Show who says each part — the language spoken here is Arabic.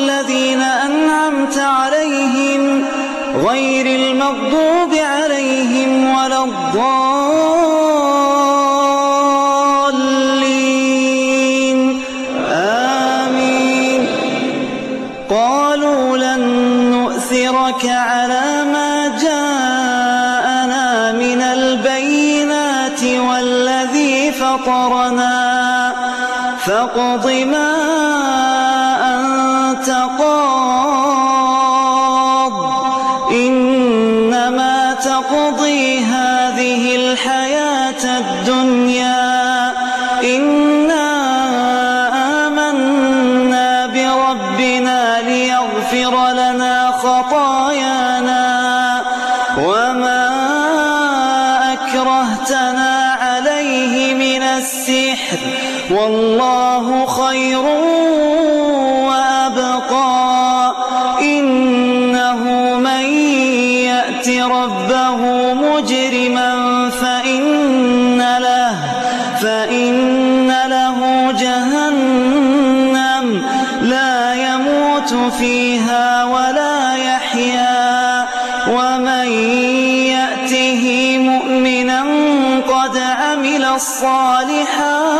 Speaker 1: الذين أنعمت عليهم غير المغضوب عليهم ولا الضالين. آمين. قالوا لن نؤثرك على ما جاءنا من البينات والذي فطرنا. فاقض ما أنت قاض إنما تقضي هذه الحياة الدنيا. إنا آمنا بربنا ليغفر لنا خطايانا. وما أكرهتنا عليه من السحر. والله خير يأت ربه مجرما فإن له فإن له جهنم لا يموت فيها ولا يحيا ومن يأته مؤمنا قد عمل الصالحات